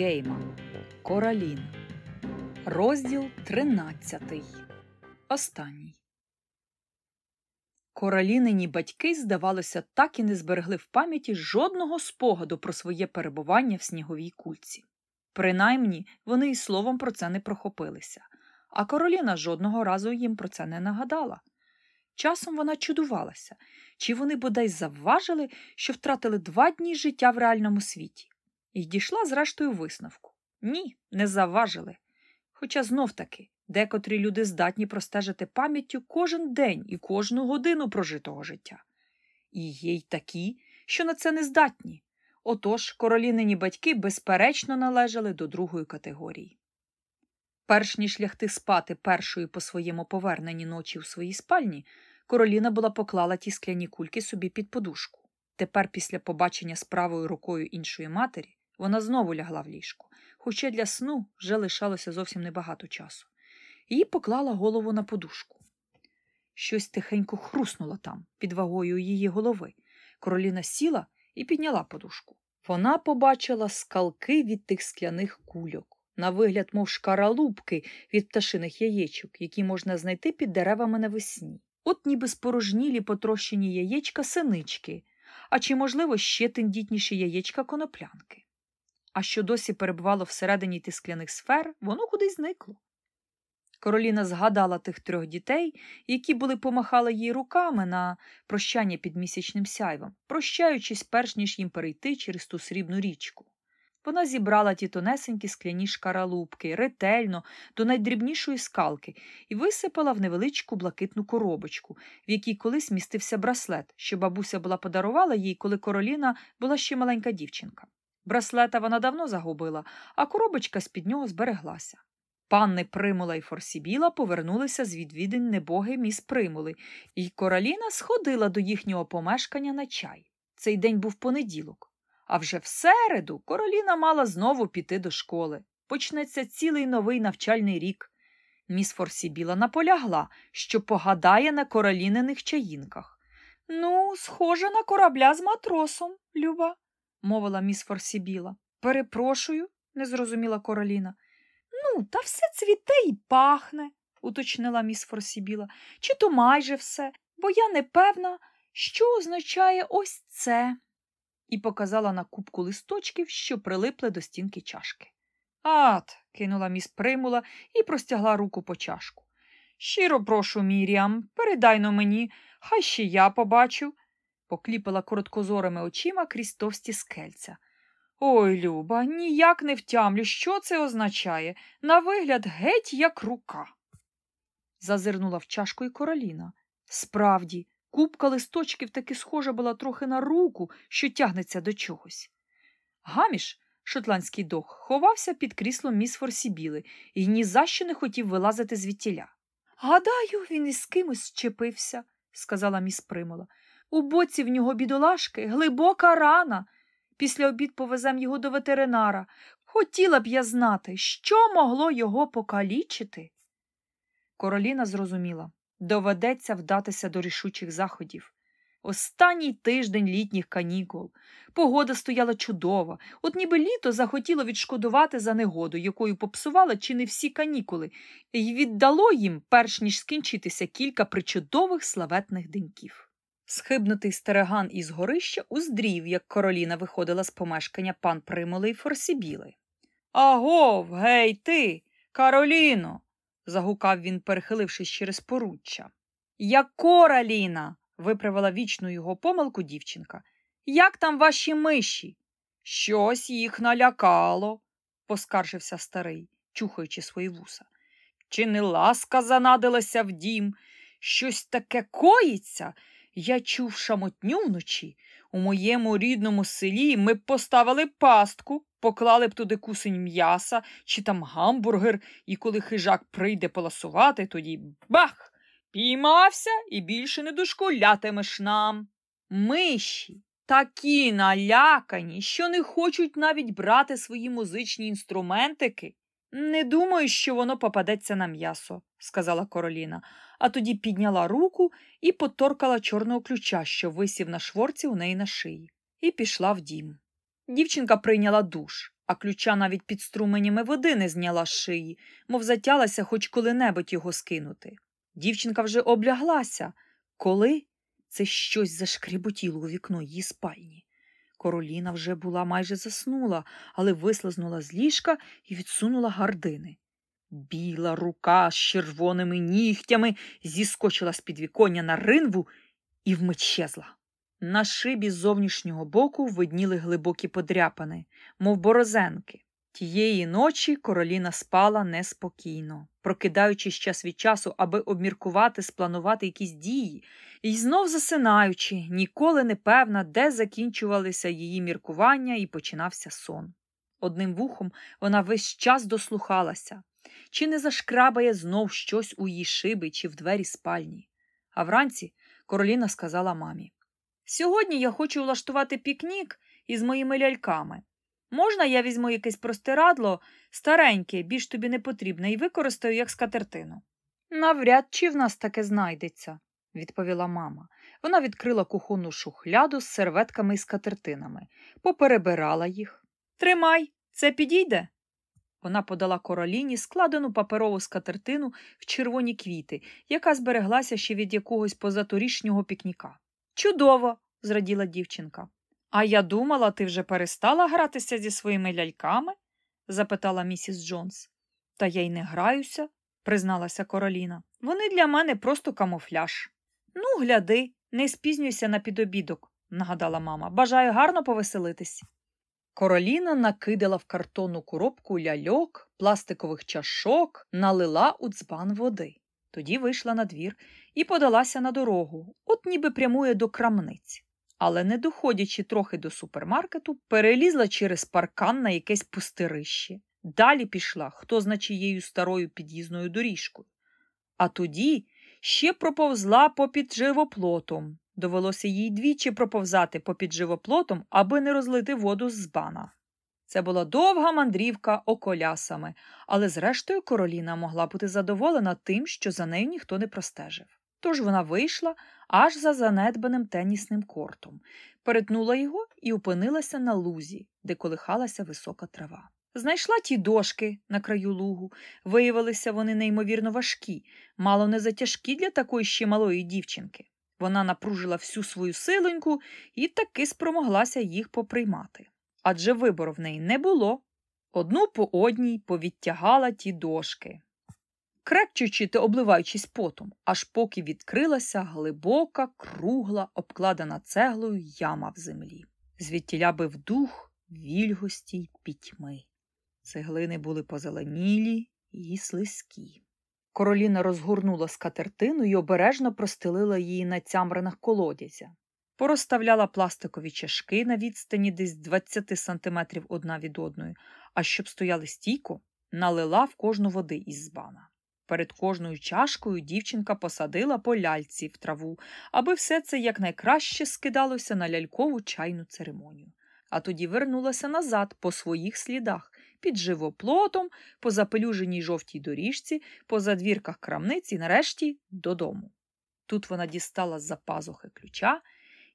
Гейман Коралін. Розділ 13. Останній. Коралінині батьки, здавалося, так і не зберегли в пам'яті жодного спогаду про своє перебування в сніговій кульці. Принаймні, вони й словом про це не прохопилися, а Короліна жодного разу їм про це не нагадала. Часом вона чудувалася, чи вони бодай завважили, що втратили два дні життя в реальному світі, і дійшла, зрештою, висновку ні, не завважили. Хоча знов таки декотрі люди здатні простежити пам'яттю кожен день і кожну годину прожитого життя. І є й такі, що на це не здатні. Отож, королінині батьки безперечно належали до другої категорії. Перш ніж лягти спати першої по своєму поверненні ночі у своїй спальні, короліна була поклала ті скляні кульки собі під подушку. Тепер, після побачення з правою рукою іншої матері, вона знову лягла в ліжко, хоча для сну вже лишалося зовсім небагато часу. Її поклала голову на подушку. Щось тихенько хруснуло там, під вагою її голови. Короліна сіла і підняла подушку. Вона побачила скалки від тих скляних кульок, на вигляд, мов шкаралупки від пташиних яєчок, які можна знайти під деревами навесні. От ніби спорожнілі потрощені яєчка синички, а чи, можливо, ще тендітніші яєчка коноплянки. А що досі перебувало всередині тих скляних сфер, воно кудись зникло. Короліна згадала тих трьох дітей, які були помахали їй руками на прощання під місячним сяйвом, прощаючись, перш ніж їм перейти через ту срібну річку. Вона зібрала ті тонесенькі скляні шкаралупки ретельно до найдрібнішої скалки і висипала в невеличку блакитну коробочку, в якій колись містився браслет, що бабуся була подарувала їй, коли короліна була ще маленька дівчинка. Браслета вона давно загубила, а коробочка з під нього збереглася. Панни Примула і Форсібіла повернулися з відвідин небоги міс Примули, і короліна сходила до їхнього помешкання на чай. Цей день був понеділок. А вже в середу короліна мала знову піти до школи. Почнеться цілий новий навчальний рік. Міс Форсібіла наполягла, що погадає на короліниних чаїнках. Ну, схоже на корабля з матросом, Люба, мовила міс Форсібіла. Перепрошую, не зрозуміла короліна. Ну, та все цвіте і пахне, уточнила міс Форсібіла. Чи то майже все, бо я не певна, що означає ось це і показала на кубку листочків, що прилипли до стінки чашки. Ат, кинула міс Примула і простягла руку по чашку. Щиро прошу, Міріам, передай но мені, хай ще я побачу, покліпала короткозорими очима крізь товсті скельця. Ой, Люба, ніяк не втямлю, що це означає. На вигляд геть як рука. Зазирнула в чашку і короліна. Справді, Купка листочків таки схожа була трохи на руку, що тягнеться до чогось. Гаміш, шотландський дог, ховався під кріслом міс Форсібіли і ні за що не хотів вилазити звідтіля. Гадаю, він із кимось щепився, сказала міс Примола. У боці в нього бідолашки, глибока рана. Після обід повезем його до ветеринара. Хотіла б я знати, що могло його покалічити. Короліна зрозуміла доведеться вдатися до рішучих заходів. Останній тиждень літніх канікул. Погода стояла чудова, от ніби літо захотіло відшкодувати за негоду, якою попсувала чи не всі канікули, і віддало їм, перш ніж скінчитися, кілька причудових славетних деньків. Схибнутий стереган із горища уздрів, як короліна виходила з помешкання пан Примоли й Форсібіли. Агов, гей, ти, Кароліно загукав він, перехилившись через поруччя. Як кораліна, виправила вічну його помилку дівчинка. Як там ваші миші? Щось їх налякало, поскаржився старий, чухаючи свої вуса. Чи не ласка занадилася в дім? Щось таке коїться? Я чув шамотню вночі. У моєму рідному селі ми б поставили пастку, поклали б туди кусень м'яса чи там гамбургер, і коли хижак прийде поласувати, тоді бах! Піймався і більше не дошкулятимеш нам. Миші такі налякані, що не хочуть навіть брати свої музичні інструментики. Не думаю, що воно попадеться на м'ясо, сказала Короліна, а тоді підняла руку і поторкала чорного ключа, що висів на шворці у неї на шиї, і пішла в дім. Дівчинка прийняла душ, а ключа навіть під струменями води не зняла з шиї, мов затялася хоч коли-небудь його скинути. Дівчинка вже обляглася. Коли це щось зашкріботіло у вікно її спальні. Короліна вже була майже заснула, але вислизнула з ліжка і відсунула гардини. Біла рука з червоними нігтями зіскочила з підвіконня на ринву і вмить. На шибі з зовнішнього боку видніли глибокі подряпини, мов борозенки. Тієї ночі короліна спала неспокійно, прокидаючись час від часу, аби обміркувати, спланувати якісь дії, і знов засинаючи, ніколи не певна, де закінчувалися її міркування і починався сон. Одним вухом вона весь час дослухалася, чи не зашкрабає знов щось у її шиби чи в двері спальні. А вранці короліна сказала мамі Сьогодні я хочу влаштувати пікнік із моїми ляльками. Можна я візьму якесь простирадло, стареньке, більш тобі не потрібне, і використаю як скатертину? Навряд чи в нас таке знайдеться, відповіла мама. Вона відкрила кухонну шухляду з серветками і скатертинами, поперебирала їх. Тримай, це підійде. Вона подала короліні складену паперову скатертину в червоні квіти, яка збереглася ще від якогось позаторішнього пікніка. Чудово, зраділа дівчинка. А я думала, ти вже перестала гратися зі своїми ляльками? запитала місіс Джонс. Та я й не граюся, призналася Короліна. Вони для мене просто камуфляж. Ну, гляди, не спізнюйся на підобідок, нагадала мама. Бажаю гарно повеселитись. Короліна накидала в картонну коробку ляльок, пластикових чашок, налила у дзбан води. Тоді вийшла на двір і подалася на дорогу, от ніби прямує до крамниць. Але, не доходячи трохи до супермаркету, перелізла через паркан на якесь пустирище. Далі пішла, хто зна чиєю старою під'їзною доріжкою. А тоді ще проповзла попід живоплотом. Довелося їй двічі проповзати попід живоплотом, аби не розлити воду з бана. Це була довга мандрівка околясами, але зрештою короліна могла бути задоволена тим, що за нею ніхто не простежив. Тож вона вийшла аж за занедбаним тенісним кортом, перетнула його і опинилася на лузі, де колихалася висока трава. Знайшла ті дошки на краю лугу, виявилися вони неймовірно важкі, мало не затяжкі для такої ще малої дівчинки. Вона напружила всю свою силоньку і таки спромоглася їх поприймати. Адже вибору в неї не було. Одну по одній повідтягала ті дошки крекчучи та обливаючись потом, аж поки відкрилася глибока, кругла, обкладена цеглою яма в землі. Звідтіля бив дух вільгості й пітьми. Цеглини були позеленілі і слизькі. Короліна розгорнула скатертину і обережно простелила її на цямранах колодязя. Порозставляла пластикові чашки на відстані десь 20 сантиметрів одна від одної, а щоб стояли стійко, налила в кожну води із збана. Перед кожною чашкою дівчинка посадила по ляльці в траву, аби все це якнайкраще скидалося на лялькову чайну церемонію. А тоді вернулася назад по своїх слідах, під живоплотом, по запелюженій жовтій доріжці, по задвірках крамниці, нарешті додому. Тут вона дістала з за пазухи ключа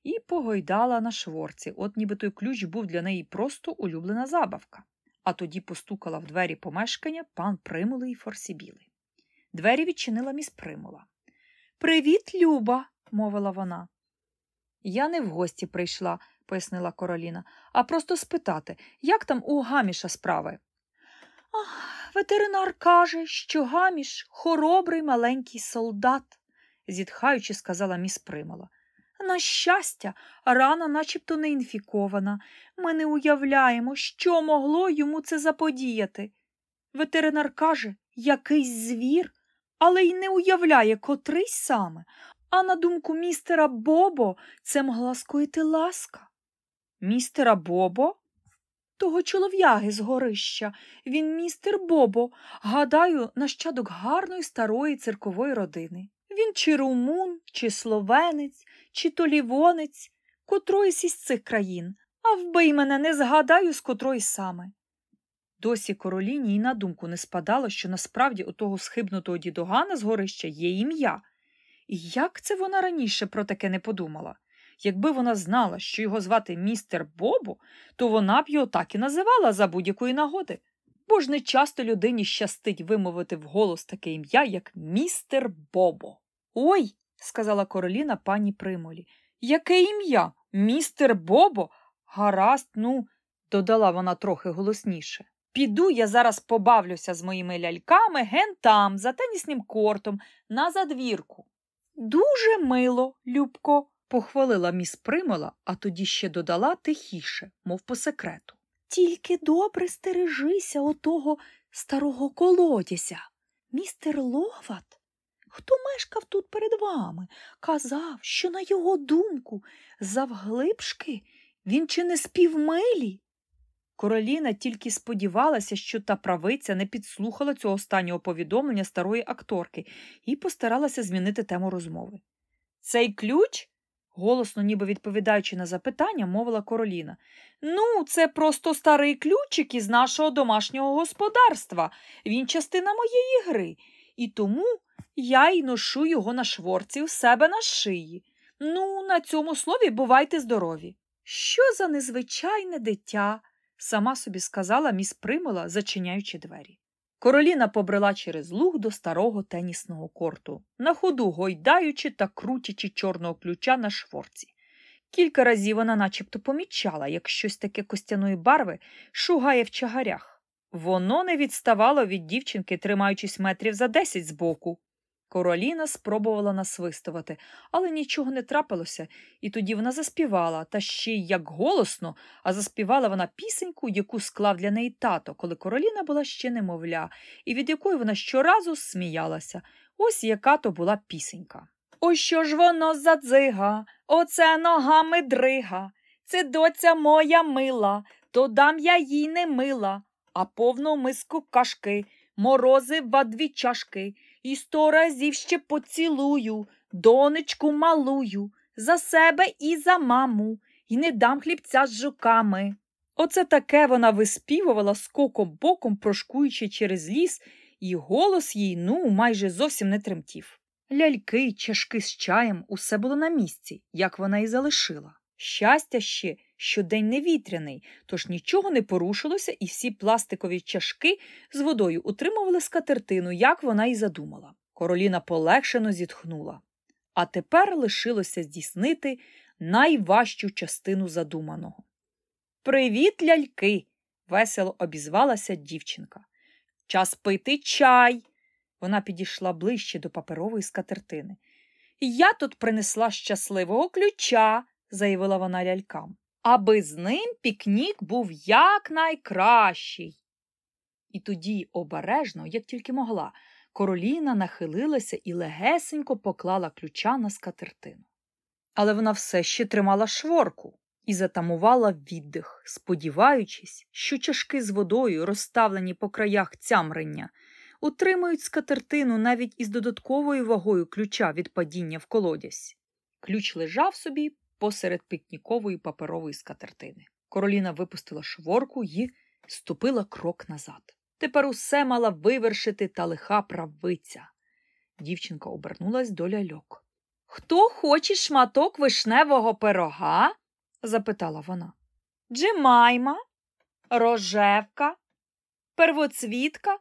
і погойдала на шворці, от ніби той ключ був для неї просто улюблена забавка. А тоді постукала в двері помешкання пан Примулий і Форсібілий. Двері відчинила міс Примула. Привіт, Люба, мовила вона. Я не в гості прийшла, пояснила Короліна, а просто спитати, як там у гаміша справи. Ах, ветеринар каже, що гаміш хоробрий маленький солдат, зітхаючи, сказала міс Примула. На щастя, рана начебто не інфікована. Ми не уявляємо, що могло йому це заподіяти. Ветеринар каже, якийсь звір але й не уявляє котрий саме, а на думку містера Бобо, це могла скоїти ласка. Містера Бобо? Того чолов'яги з горища. Він містер Бобо, гадаю, нащадок гарної старої циркової родини. Він чи румун, чи словенець, чи то лівонець, котроїсь із цих країн, а вбий мене не згадаю, з котрої саме. Досі короліні й на думку не спадало, що насправді у того схибнутого дідогана з горища є ім'я. І як це вона раніше про таке не подумала? Якби вона знала, що його звати містер Бобо, то вона б його так і називала за будь-якої нагоди. Бо ж не часто людині щастить вимовити вголос таке ім'я, як містер Бобо. Ой, сказала Короліна пані Примолі. Яке ім'я? Містер Бобо? Гаразд, ну, додала вона трохи голосніше. Піду я зараз побавлюся з моїми ляльками ген там, за тенісним кортом, на задвірку. Дуже мило, Любко, похвалила міс Примола, а тоді ще додала тихіше, мов по секрету. Тільки добре стережися отого старого колодязя. Містер Ловат, хто мешкав тут перед вами, казав, що, на його думку, завглибшки він чи не співмилі. Короліна тільки сподівалася, що та правиця не підслухала цього останнього повідомлення старої акторки і постаралася змінити тему розмови. Цей ключ? Голосно, ніби відповідаючи на запитання, мовила Короліна. Ну, це просто старий ключик із нашого домашнього господарства. Він частина моєї гри, і тому я й ношу його на шворці у себе на шиї. Ну, на цьому слові бувайте здорові. Що за незвичайне дитя? сама собі сказала міс Примола, зачиняючи двері. Короліна побрела через луг до старого тенісного корту, на ходу гойдаючи та крутячи чорного ключа на шворці. Кілька разів вона начебто помічала, як щось таке костяної барви шугає в чагарях. Воно не відставало від дівчинки, тримаючись метрів за десять збоку. Короліна спробувала насвистувати, але нічого не трапилося, і тоді вона заспівала, та ще й як голосно, а заспівала вона пісеньку, яку склав для неї тато, коли короліна була ще немовля, і від якої вона щоразу сміялася. Ось яка то була пісенька. Ось що ж воно за дзига, оце ногами дрига. Це доця моя мила, то дам я їй не мила, а повну миску кашки, морозива дві чашки. І сто разів ще поцілую, донечку малую, за себе і за маму, і не дам хлібця з жуками. Оце таке вона виспівувала скоком боком, прошкуючи через ліс, і голос їй, ну, майже зовсім не тремтів. Ляльки, чашки з чаєм усе було на місці, як вона і залишила. Щастя ще, що день невітряний, тож нічого не порушилося, і всі пластикові чашки з водою утримували скатертину, як вона і задумала. Короліна полегшено зітхнула. А тепер лишилося здійснити найважчу частину задуманого. Привіт, ляльки! весело обізвалася дівчинка. Час пити чай. Вона підійшла ближче до паперової скатертини. Я тут принесла щасливого ключа, заявила вона лялькам аби з ним пікнік був якнайкращий. І тоді обережно, як тільки могла, короліна нахилилася і легесенько поклала ключа на скатертину. Але вона все ще тримала шворку і затамувала віддих, сподіваючись, що чашки з водою, розставлені по краях цямрення, утримують скатертину навіть із додатковою вагою ключа від падіння в колодязь. Ключ лежав собі посеред пікнікової паперової скатертини. Короліна випустила шворку і ступила крок назад. Тепер усе мала вивершити та лиха правиця. Дівчинка обернулась до ляльок. Хто хоче шматок вишневого пирога? запитала вона. Джемайма, рожевка, первоцвітка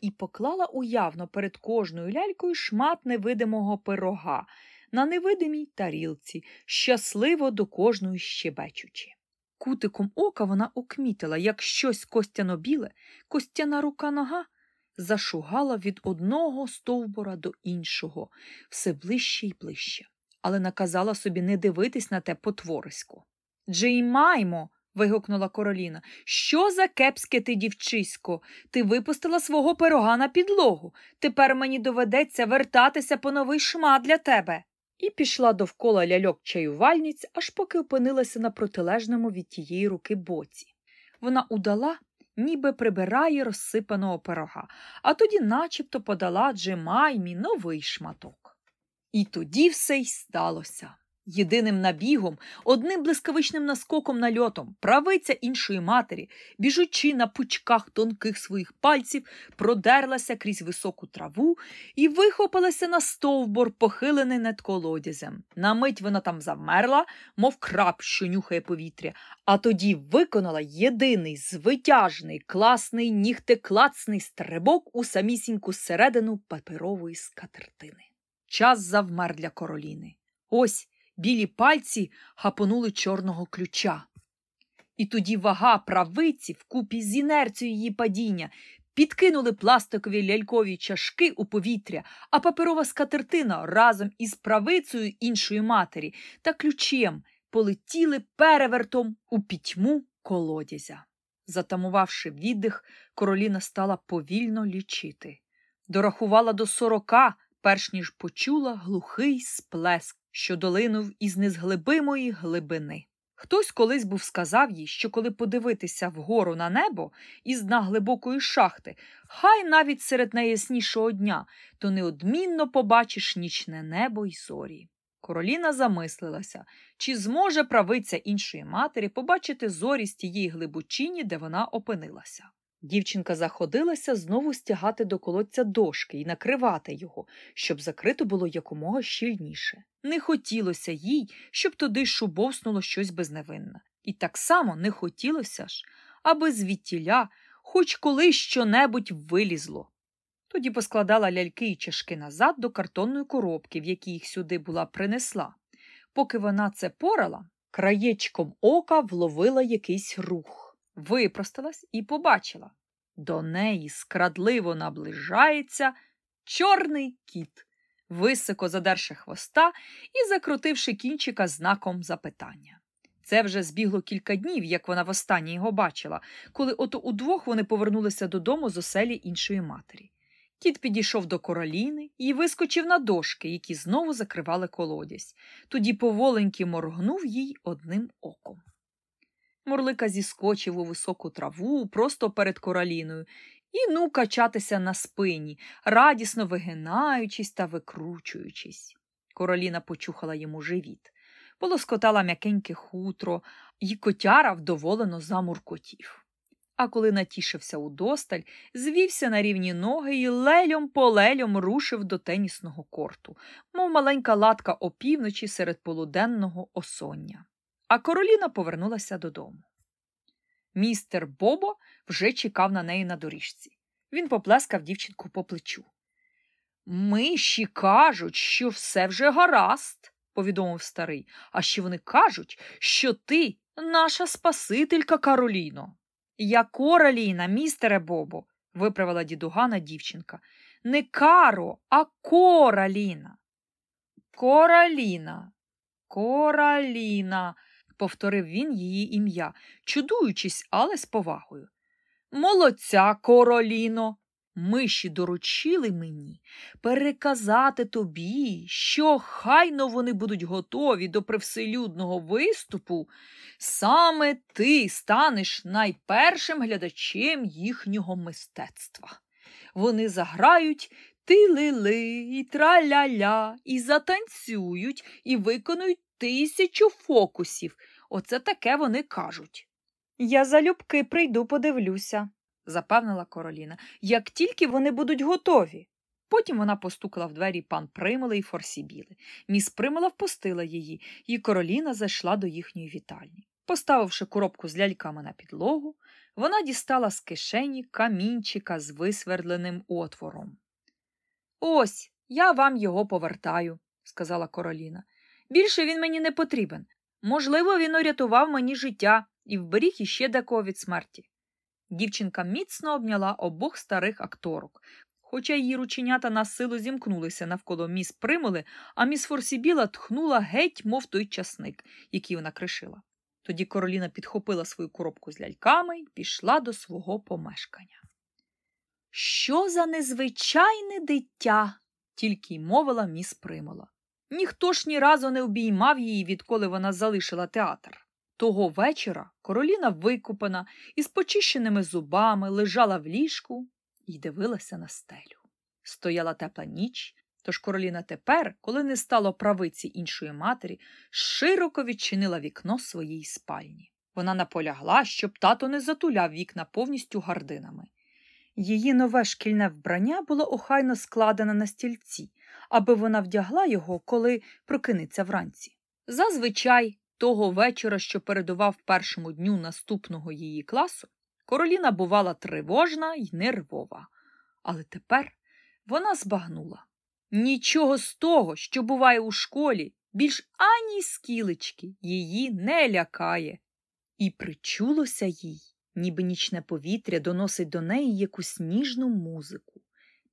і поклала уявно перед кожною лялькою шмат невидимого пирога, на невидимій тарілці, щасливо до кожної щебечучи. Кутиком ока вона окмітила, як щось костяно біле, костяна рука нога зашугала від одного стовбура до іншого, все ближче й ближче, але наказала собі не дивитись на те потворисько. Джеймаймо. вигукнула Короліна. Що за кепське ти, дівчисько? Ти випустила свого пирога на підлогу. Тепер мені доведеться вертатися по новий шмат для тебе і пішла довкола ляльок чаювальниць, аж поки опинилася на протилежному від тієї руки боці. Вона удала, ніби прибирає розсипаного пирога, а тоді начебто подала Джемаймі новий шматок. І тоді все й сталося. Єдиним набігом, одним блискавичним наскоком нальотом, правиця іншої матері, біжучи на пучках тонких своїх пальців, продерлася крізь високу траву і вихопилася на стовбур, похилений над колодязем. На мить вона там замерла, мов краб, що нюхає повітря, а тоді виконала єдиний звитяжний, класний, нігтеклацний стрибок у самісіньку середину паперової скатертини. Час завмер для короліни. Ось білі пальці хапонули чорного ключа. І тоді вага правиці вкупі з інерцією її падіння підкинули пластикові лялькові чашки у повітря, а паперова скатертина разом із правицею іншої матері та ключем полетіли перевертом у пітьму колодязя. Затамувавши віддих, короліна стала повільно лічити. Дорахувала до сорока, перш ніж почула глухий сплеск що долинув із незглибимої глибини. Хтось колись був сказав їй, що коли подивитися вгору на небо із дна глибокої шахти, хай навіть серед найяснішого дня, то неодмінно побачиш нічне небо й зорі. Короліна замислилася, чи зможе правиця іншої матері побачити зорі з тієї глибочині, де вона опинилася. Дівчинка заходилася знову стягати до колодця дошки і накривати його, щоб закрито було якомога щільніше. Не хотілося їй, щоб туди шубовснуло щось безневинне. І так само не хотілося ж, аби звідтіля хоч колись щонебудь вилізло. Тоді поскладала ляльки і чашки назад до картонної коробки, в якій їх сюди була принесла. Поки вона це порала, краєчком ока вловила якийсь рух випросталась і побачила. До неї скрадливо наближається чорний кіт, високо задерши хвоста і закрутивши кінчика знаком запитання. Це вже збігло кілька днів, як вона востаннє його бачила, коли ото удвох вони повернулися додому з оселі іншої матері. Кіт підійшов до короліни і вискочив на дошки, які знову закривали колодязь. Тоді поволеньки моргнув їй одним оком. Мурлика зіскочив у високу траву просто перед короліною і ну качатися на спині, радісно вигинаючись та викручуючись. Короліна почухала йому живіт, полоскотала м'якеньке хутро, і котяра вдоволено замуркотів. А коли натішився удосталь, звівся на рівні ноги і лельом по лельом рушив до тенісного корту, мов маленька латка опівночі серед полуденного осоння а Короліна повернулася додому. Містер Бобо вже чекав на неї на доріжці. Він поплескав дівчинку по плечу. Миші кажуть, що все вже гаразд, повідомив старий, а ще вони кажуть, що ти наша Спасителька Кароліно. Я Короліна, містере Бобо, виправила дідугана дівчинка. Не Каро, а Кораліна. Кораліна, Кораліна повторив він її ім'я, чудуючись, але з повагою. Молодця, короліно. Миші доручили мені переказати тобі, що хайно вони будуть готові до привселюдного виступу, саме ти станеш найпершим глядачем їхнього мистецтва. Вони заграють ти-ли-ли, і траля-ля, і затанцюють, і виконують тисячу фокусів. Оце таке вони кажуть. Я залюбки прийду, подивлюся, запевнила Короліна, як тільки вони будуть готові. Потім вона постукала в двері пан Примили і Форсібіли. Міс Примила впустила її, і Короліна зайшла до їхньої вітальні. Поставивши коробку з ляльками на підлогу, вона дістала з кишені камінчика з висвердленим отвором. Ось я вам його повертаю, сказала Короліна. Більше він мені не потрібен. Можливо, він урятував мені життя і вберіг іще декого від смерті. Дівчинка міцно обняла обох старих акторок, хоча її рученята на силу зімкнулися навколо міс примули, а міс Форсібіла тхнула геть, мов той часник, який вона кришила. Тоді Короліна підхопила свою коробку з ляльками і пішла до свого помешкання. Що за незвичайне дитя? тільки й мовила міс Примола. Ніхто ж ні разу не обіймав її, відколи вона залишила театр. Того вечора короліна викупана із почищеними зубами лежала в ліжку і дивилася на стелю. Стояла тепла ніч, Тож короліна тепер, коли не стало правиці іншої матері, широко відчинила вікно своєї спальні. Вона наполягла, щоб тато не затуляв вікна повністю гардинами. Її нове шкільне вбрання було охайно складене на стільці, аби вона вдягла його, коли прокинеться вранці. Зазвичай, того вечора, що передував першому дню наступного її класу, короліна бувала тривожна й нервова. Але тепер вона збагнула. Нічого з того, що буває у школі, більш ані скілечки її не лякає. І причулося їй, ніби нічне повітря доносить до неї якусь ніжну музику,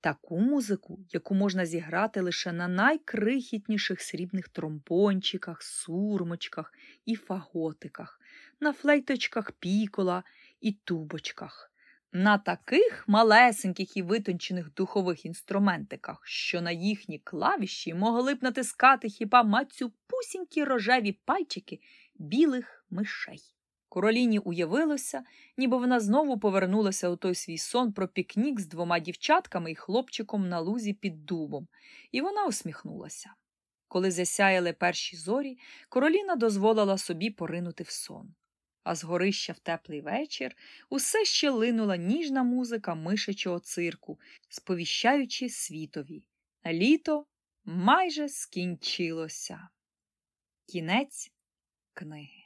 таку музику, яку можна зіграти лише на найкрихітніших срібних тромбончиках, сурмочках і фаготиках, на флейточках пікола і тубочках. На таких малесеньких і витончених духових інструментиках, що на їхні клавіші могли б натискати хіба мацюпусінькі рожеві пальчики білих мишей. Короліні уявилося, ніби вона знову повернулася у той свій сон про пікнік з двома дівчатками і хлопчиком на лузі під дубом, і вона усміхнулася. Коли засяяли перші зорі, короліна дозволила собі поринути в сон. А з горища в теплий вечір усе ще линула ніжна музика мишечого цирку, сповіщаючи світові. Літо майже скінчилося. Кінець книги.